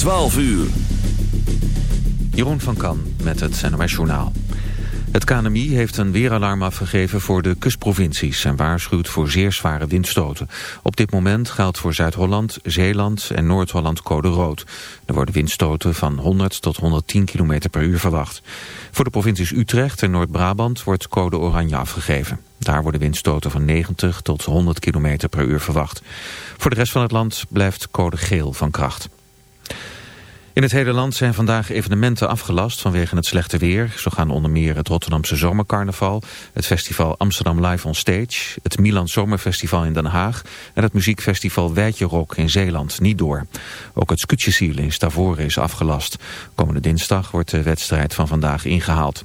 12 uur. Jeroen van Kan met het NOS Journaal. Het KNMI heeft een weeralarm afgegeven voor de kustprovincies... en waarschuwt voor zeer zware windstoten. Op dit moment geldt voor Zuid-Holland, Zeeland en Noord-Holland code rood. Er worden windstoten van 100 tot 110 km per uur verwacht. Voor de provincies Utrecht en Noord-Brabant wordt code oranje afgegeven. Daar worden windstoten van 90 tot 100 km per uur verwacht. Voor de rest van het land blijft code geel van kracht. In het hele land zijn vandaag evenementen afgelast vanwege het slechte weer. Zo gaan onder meer het Rotterdamse Zomercarnaval, het festival Amsterdam Live on Stage, het Milan Zomerfestival in Den Haag en het muziekfestival Wijtje Rock in Zeeland niet door. Ook het Skutjesiel in Stavoren is afgelast. Komende dinsdag wordt de wedstrijd van vandaag ingehaald.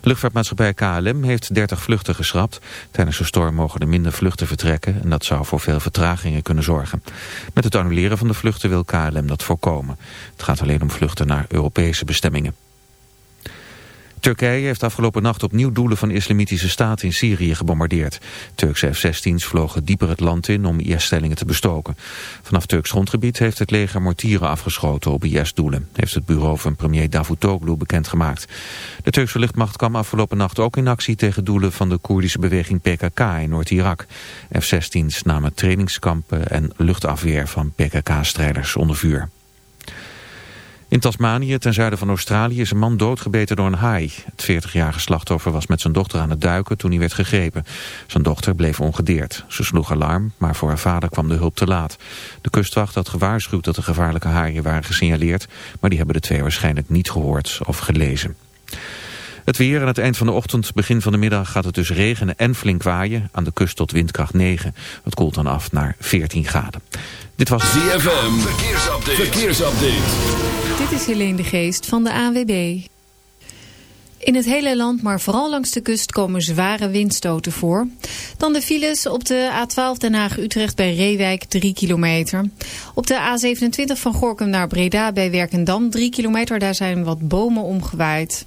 Luchtvaartmaatschappij KLM heeft 30 vluchten geschrapt. Tijdens de storm mogen er minder vluchten vertrekken en dat zou voor veel vertragingen kunnen zorgen. Met het annuleren van de vluchten wil KLM dat voorkomen. Het gaat alleen om vluchten naar Europese bestemmingen. Turkije heeft afgelopen nacht opnieuw doelen van de islamitische staat in Syrië gebombardeerd. Turkse F-16's vlogen dieper het land in om IS-stellingen te bestoken. Vanaf Turks grondgebied heeft het leger mortieren afgeschoten op IS-doelen, heeft het bureau van premier Davutoglu bekendgemaakt. De Turkse luchtmacht kwam afgelopen nacht ook in actie tegen doelen van de Koerdische beweging PKK in Noord-Irak. F-16's namen trainingskampen en luchtafweer van PKK-strijders onder vuur. In Tasmanië, ten zuiden van Australië, is een man doodgebeten door een haai. Het 40-jarige slachtoffer was met zijn dochter aan het duiken toen hij werd gegrepen. Zijn dochter bleef ongedeerd. Ze sloeg alarm, maar voor haar vader kwam de hulp te laat. De kustwacht had gewaarschuwd dat de gevaarlijke haaien waren gesignaleerd... maar die hebben de twee waarschijnlijk niet gehoord of gelezen. Het weer aan het eind van de ochtend, begin van de middag gaat het dus regenen en flink waaien. Aan de kust tot windkracht 9. Het koelt dan af naar 14 graden. Dit was ZFM, verkeersupdate. verkeersupdate. Dit is Helene de Geest van de ANWB. In het hele land, maar vooral langs de kust, komen zware windstoten voor. Dan de files op de A12 Den Haag-Utrecht bij Reewijk 3 kilometer. Op de A27 van Gorkum naar Breda bij Werkendam 3 kilometer. Daar zijn wat bomen omgewaaid.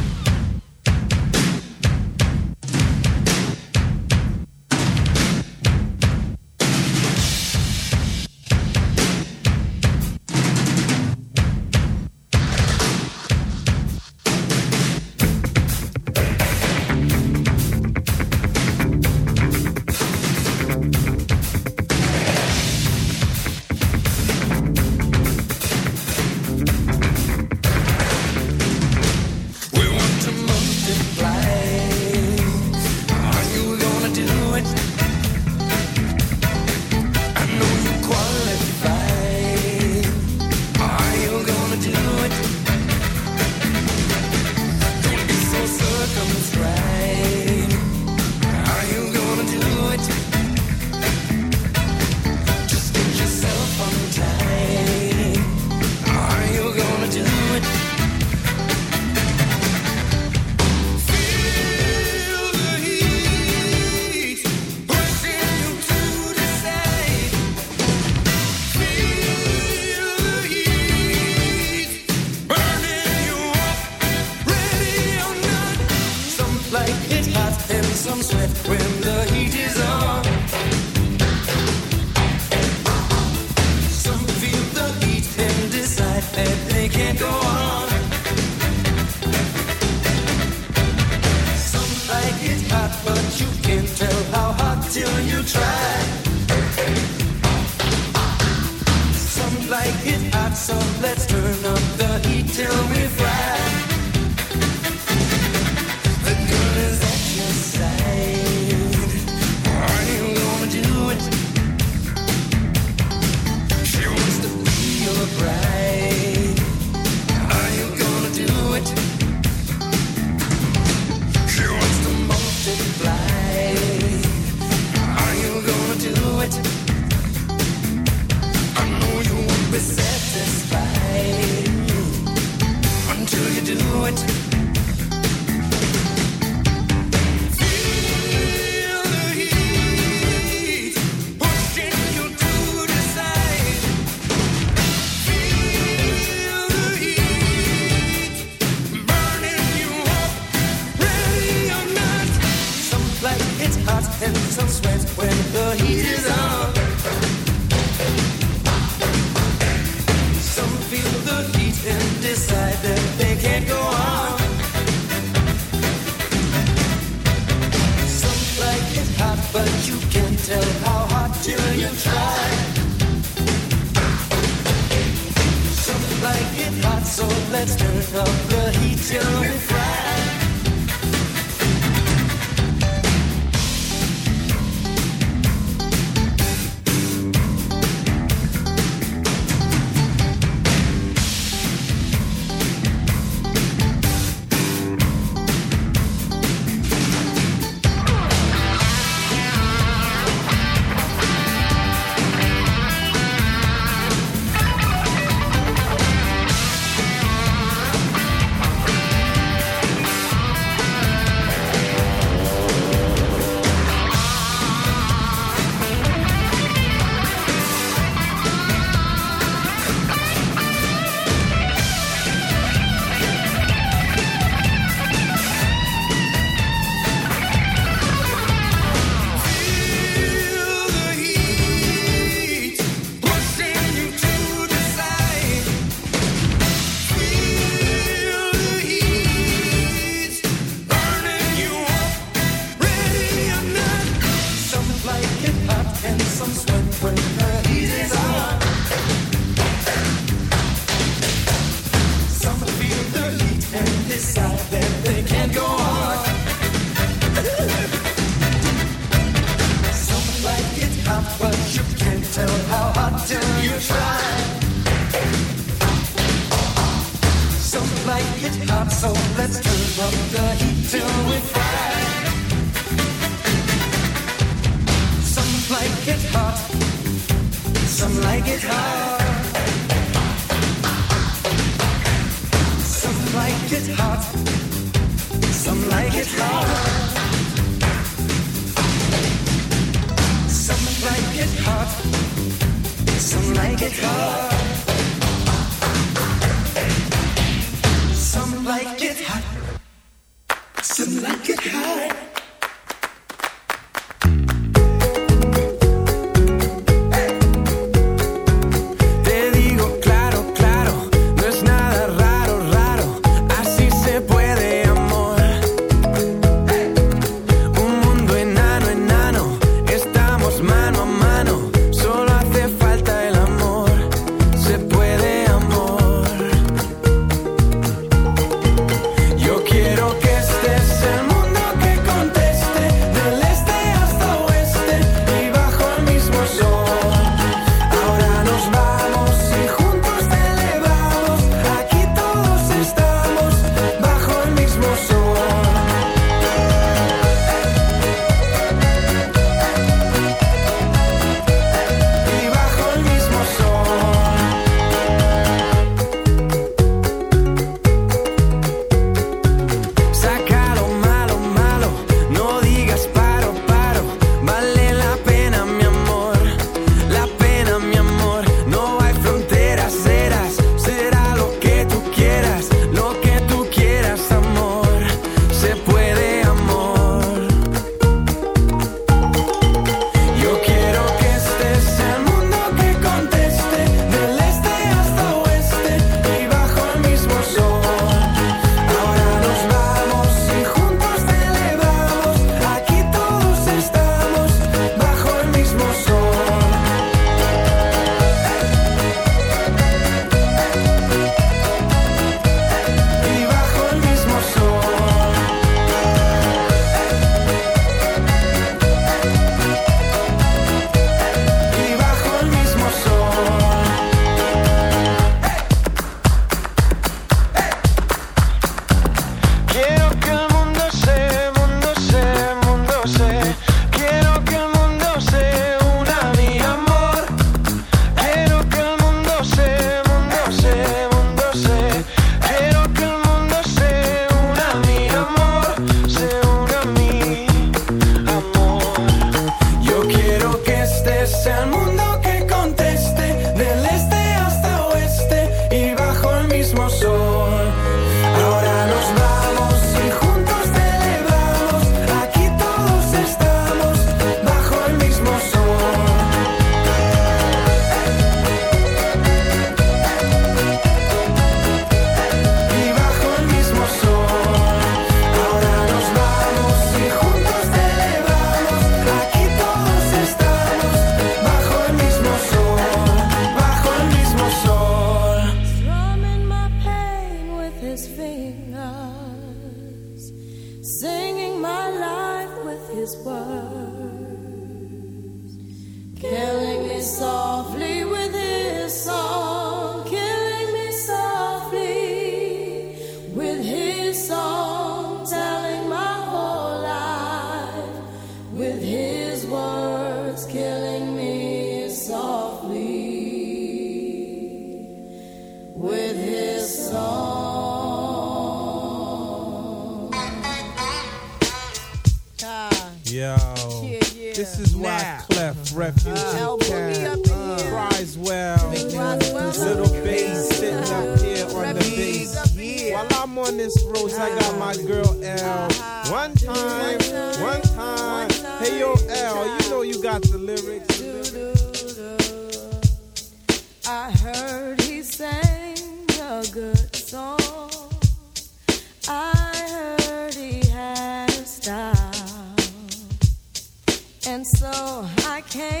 So I can't.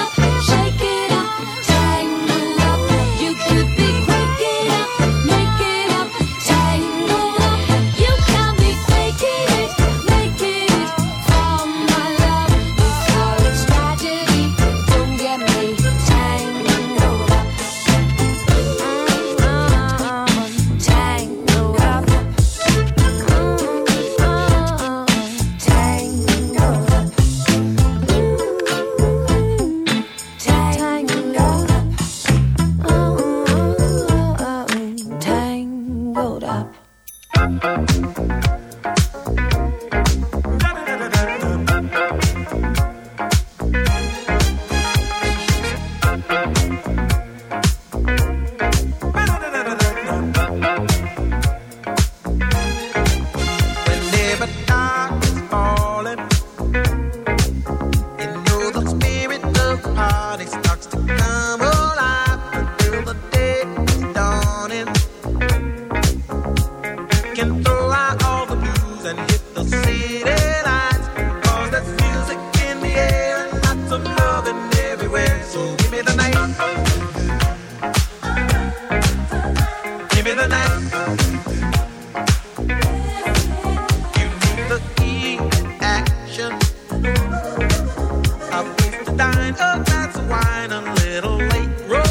right.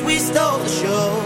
we stole the show.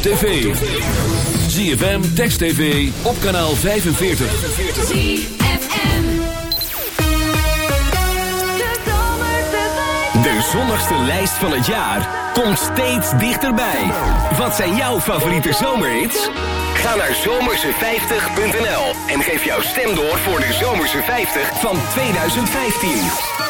Op tv. ZFM, Text TV, op kanaal 45. De zonnigste lijst van het jaar komt steeds dichterbij. Wat zijn jouw favoriete zomerhits? Ga naar zomerse50.nl en geef jouw stem door voor de Zomerse 50 van 2015.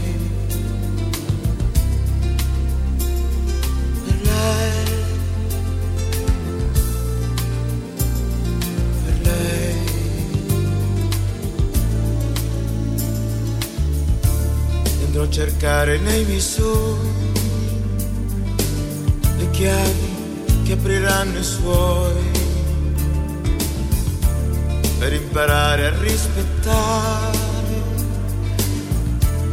Cercare nei miei sogni le chiavi che apriranno i suoi per imparare a rispettare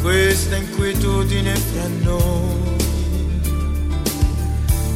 questi inquietudine fra noi.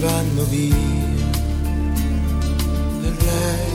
vanno via. Per lei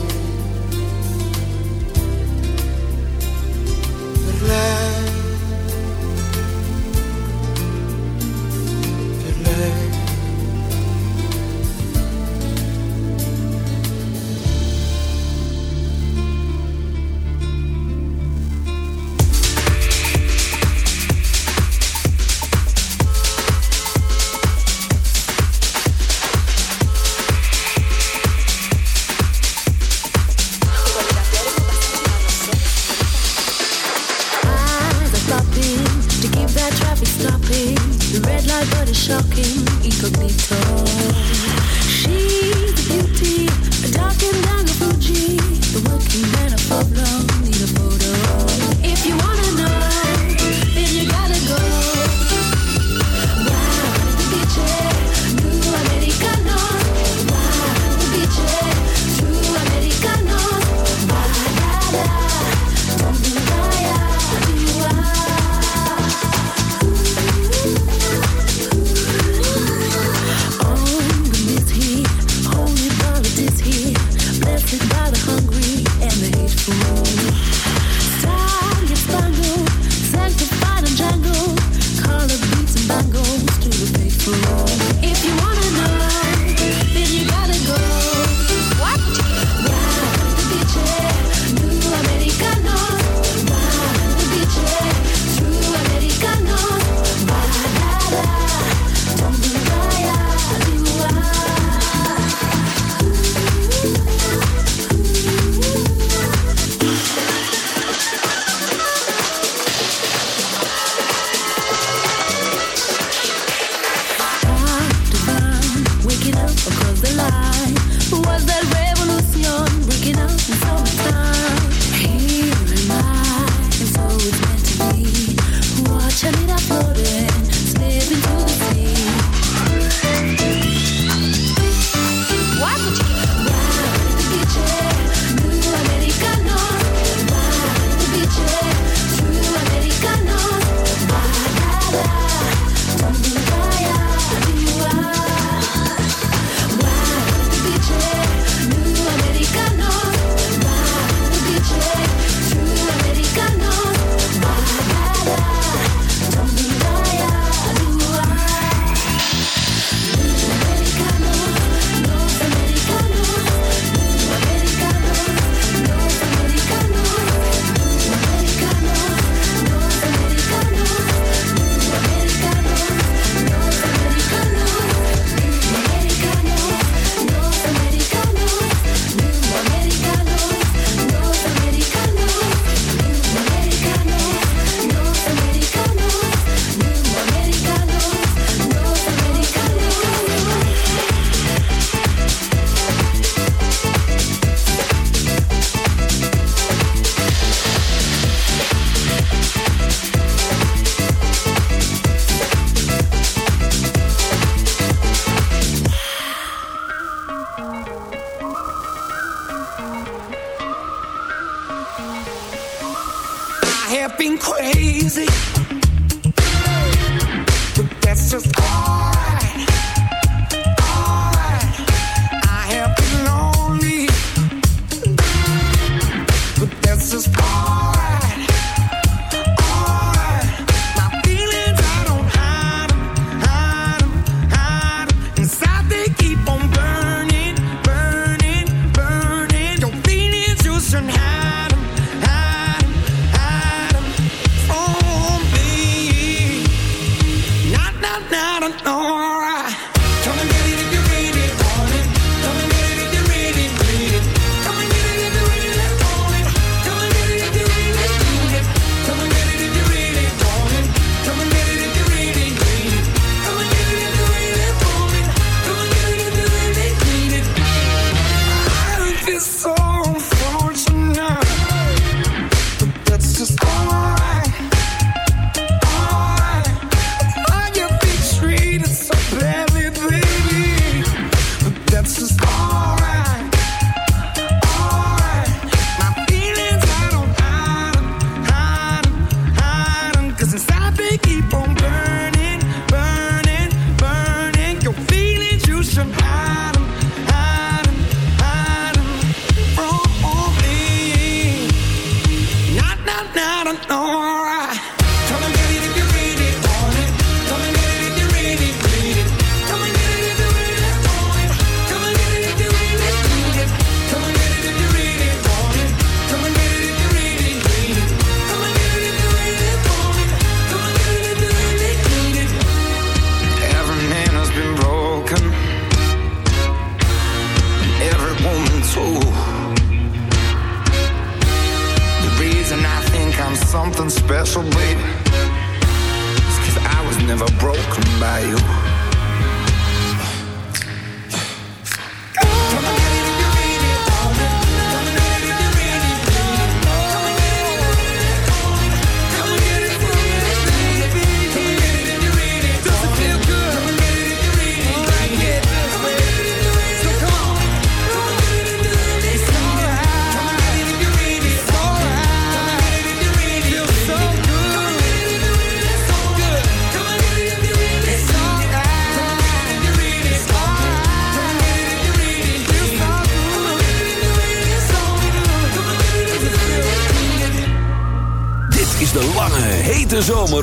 Echame las flores.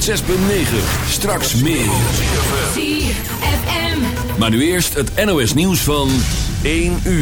106.9. Straks meer. 4FM. Maar nu eerst het NOS nieuws van 1 uur.